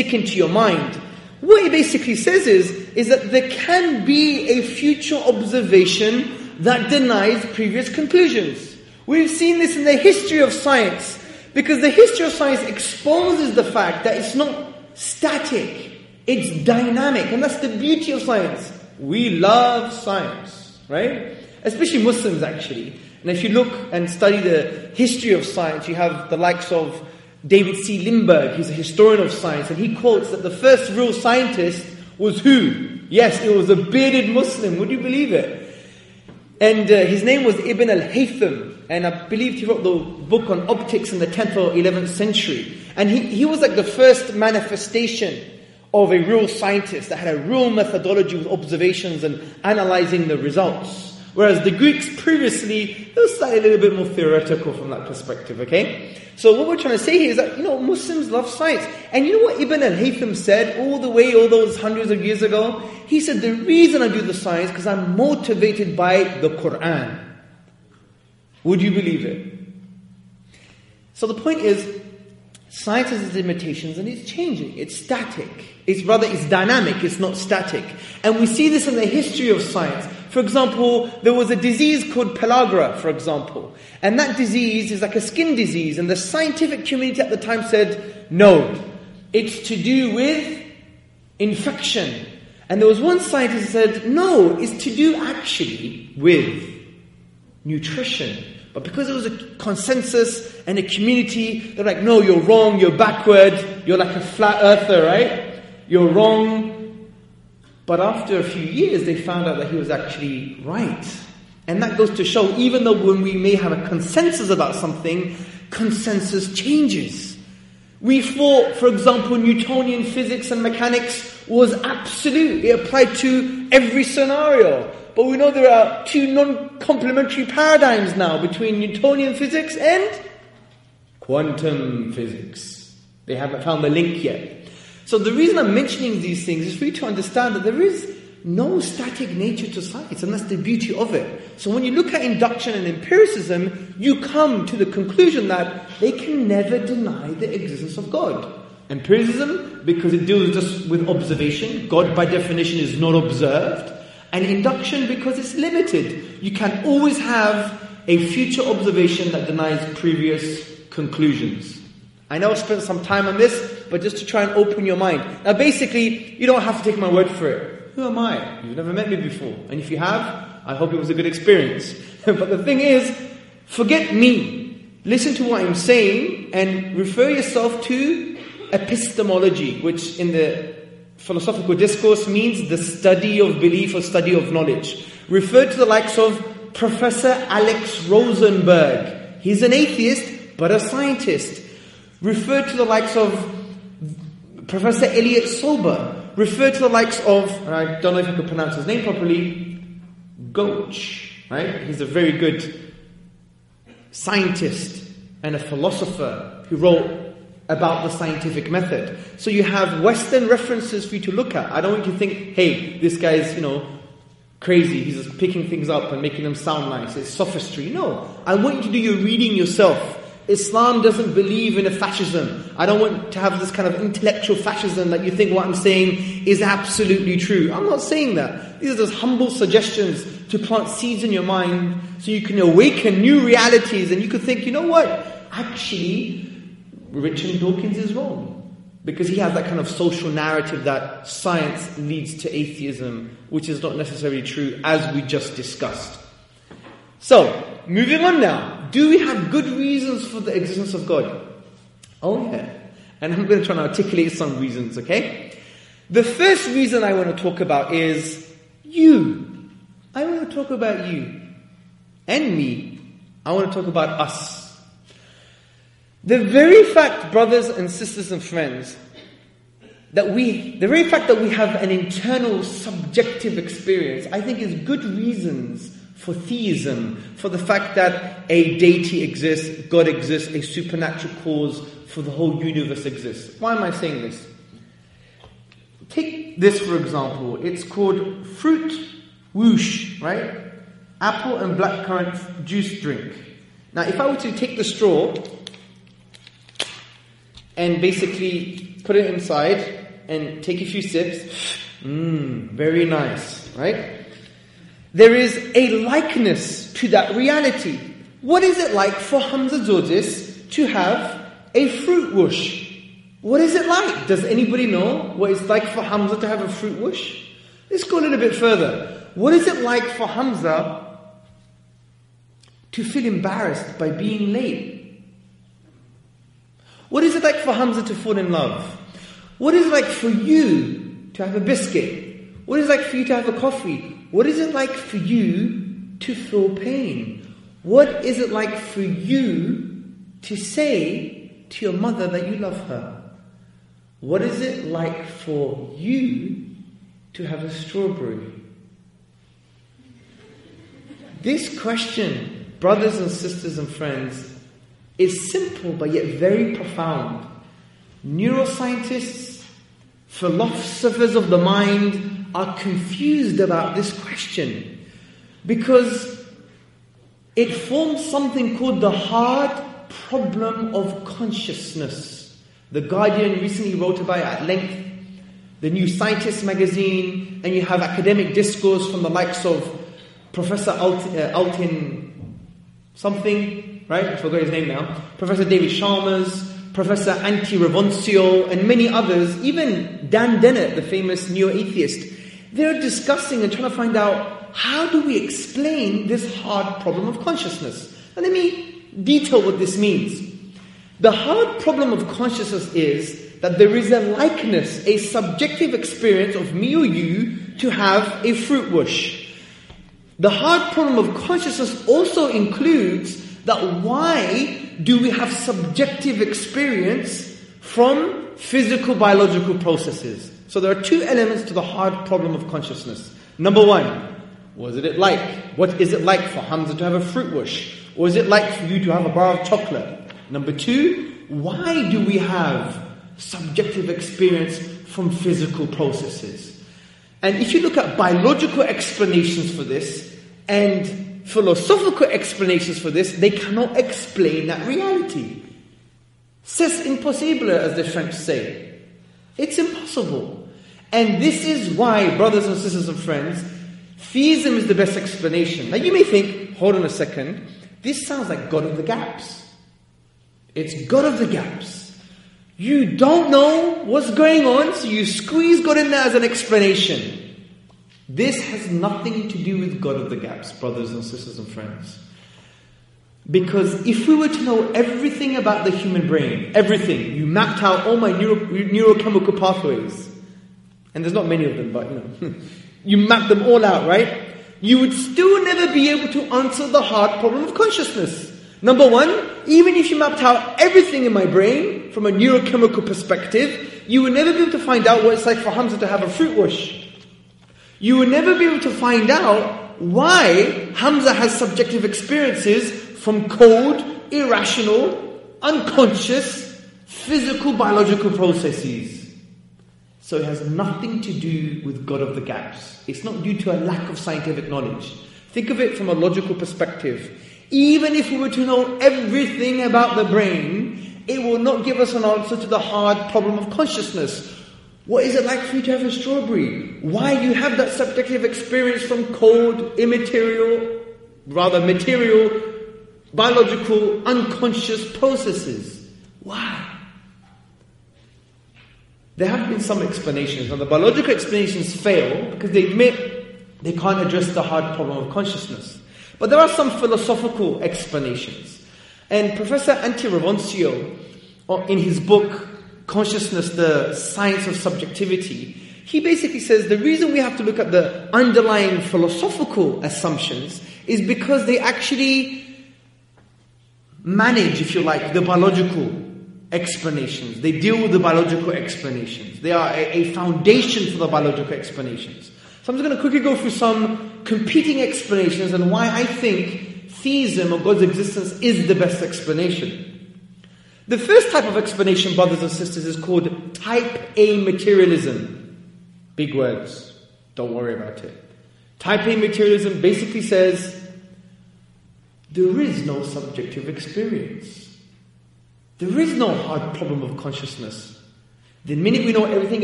stick into your mind. What he basically says is, is that there can be a future observation that denies previous conclusions. We've seen this in the history of science, because the history of science exposes the fact that it's not static, it's dynamic, and that's the beauty of science. We love science, right? Especially Muslims, actually. And if you look and study the history of science, you have the likes of David C. Lindberg, he's a historian of science, and he quotes that the first real scientist was who? Yes, it was a bearded Muslim. Would you believe it? And uh, his name was Ibn al-Haytham, and I believe he wrote the book on optics in the 10th or 11th century. And he, he was like the first manifestation of a real scientist that had a real methodology with observations and analyzing the results. Whereas the Greeks previously, they were slightly a little bit more theoretical from that perspective, okay? So what we're trying to say here is that, you know, Muslims love science. And you know what Ibn al-Haytham said all the way, all those hundreds of years ago? He said, the reason I do the science, because I'm motivated by the Quran. Would you believe it? So the point is, science has its limitations and it's changing. It's static. It's rather, it's dynamic, it's not static. And we see this in the history of science. For example, there was a disease called pellagra, for example. And that disease is like a skin disease. And the scientific community at the time said, no, it's to do with infection. And there was one scientist who said, no, it's to do actually with nutrition. But because there was a consensus and a community, they're like, no, you're wrong, you're backward, you're like a flat earther, right? You're wrong, but after a few years, they found out that he was actually right. And that goes to show, even though when we may have a consensus about something, consensus changes. We thought, for example, Newtonian physics and mechanics was absolute. It applied to every scenario. But we know there are two non-complementary paradigms now between Newtonian physics and quantum physics. They haven't found the link yet. So the reason I'm mentioning these things is for you to understand that there is no static nature to science, and that's the beauty of it. So when you look at induction and empiricism, you come to the conclusion that they can never deny the existence of God. Empiricism, because it deals just with observation, God by definition is not observed, and induction because it's limited. You can always have a future observation that denies previous conclusions. I know I spent some time on this, but just to try and open your mind. Now, basically, you don't have to take my word for it. Who am I? You've never met me before. And if you have, I hope it was a good experience. but the thing is, forget me. Listen to what I'm saying and refer yourself to epistemology, which in the philosophical discourse means the study of belief or study of knowledge. Refer to the likes of Professor Alex Rosenberg. He's an atheist, but a scientist referred to the likes of Professor Elliott Sober, referred to the likes of, I don't know if I could pronounce his name properly, Goethe, right? He's a very good scientist and a philosopher who wrote about the scientific method. So you have Western references for you to look at. I don't want you to think, hey, this guy's, you know, crazy. He's just picking things up and making them sound nice. It's sophistry. No. I want you to do your reading yourself. Islam doesn't believe in a fascism. I don't want to have this kind of intellectual fascism that you think what I'm saying is absolutely true. I'm not saying that. These are just humble suggestions to plant seeds in your mind so you can awaken new realities and you can think, you know what? Actually, Richard Dawkins is wrong. Because he has that kind of social narrative that science leads to atheism, which is not necessarily true, as we just discussed. So, moving on now. Do we have good reasons for the existence of God? Oh, yeah. And I'm going to try and articulate some reasons, okay? The first reason I want to talk about is you. I want to talk about you and me. I want to talk about us. The very fact, brothers and sisters and friends, that we, the very fact that we have an internal subjective experience, I think is good reasons for theism, for the fact that a deity exists, God exists, a supernatural cause for the whole universe exists. Why am I saying this? Take this for example. It's called Fruit Shoot, right? Apple and blackcurrant juice drink. Now, if I were to take the straw and basically put it inside and take a few sips. Mmm, very nice, right? There is a likeness to that reality. What is it like for Hamza Tzortzis to have a Fruit Shoot? What is it like? Does anybody know what it's like for Hamza to have a Fruit Shoot? Let's go a little bit further. What is it like for Hamza to feel embarrassed by being late? What is it like for Hamza to fall in love? What is it like for you to have a biscuit? What is it like for you to have a coffee? What is it like for you to feel pain? What is it like for you to say to your mother that you love her? What is it like for you to have a strawberry? This question, brothers and sisters and friends, is simple but yet very profound. Neuroscientists, philosophers of the mind are confused about this question because it forms something called the hard problem of consciousness. The Guardian recently wrote about it at length. The New Scientist magazine, and you have academic discourse from the likes of Professor Altin, uh, Altin something, right? I forgot his name now. Professor David Chalmers, Professor Antti Revonsuo, and many others, even Dan Dennett, the famous neo-atheist, they're discussing and trying to find out how do we explain this hard problem of consciousness. Let me detail what this means. The hard problem of consciousness is that there is a likeness, a subjective experience of me or you to have a Fruit Shoot. The hard problem of consciousness also includes that why do we have subjective experience from physical biological processes? So there are two elements to the hard problem of consciousness. Number one, what is it like? What is it like for Hamza to have a Fruit Shoot? Or is it like for you to have a bar of chocolate? Number two, why do we have subjective experience from physical processes? And if you look at biological explanations for this and philosophical explanations for this, they cannot explain that reality. C'est impossible, as the French say. It's impossible. And this is why, brothers and sisters and friends, theism is the best explanation. Now you may think, hold on a second, this sounds like God of the gaps. It's God of the gaps. You don't know what's going on, so you squeeze God in there as an explanation. This has nothing to do with God of the gaps, brothers and sisters and friends. Because if we were to know everything about the human brain, everything, you mapped out all my neuro, neurochemical pathways, and there's not many of them, but you know, you map them all out, right? You would still never be able to answer the hard problem of consciousness. Number one, even if you mapped out everything in my brain from a neurochemical perspective, you would never be able to find out what it's like for Hamza to have a Fruit Shoot. You would never be able to find out why Hamza has subjective experiences from cold, irrational, unconscious, physical, biological processes. So it has nothing to do with God of the gaps. It's not due to a lack of scientific knowledge. Think of it from a logical perspective. Even if we were to know everything about the brain, it will not give us an answer to the hard problem of consciousness. What is it like for you to have a strawberry? Why do you have that subjective experience from cold, immaterial, rather material, biological, unconscious processes? Why? There have been some explanations, and the biological explanations fail because they admit they can't address the hard problem of consciousness. But there are some philosophical explanations. And Professor Antti Revonsuo, uh, in his book, Consciousness, the Science of Subjectivity, he basically says the reason we have to look at the underlying philosophical assumptions is because they actually manage, if you like, the biological explanations. They deal with the biological explanations. They are a, a foundation for the biological explanations. So I'm just going to quickly go through some competing explanations and why I think theism or God's existence is the best explanation. The first type of explanation, brothers and sisters, is called type A materialism. Big words. Don't worry about it. Type A materialism basically says there is no subjective experience. There is no hard problem of consciousness. The minute we know everything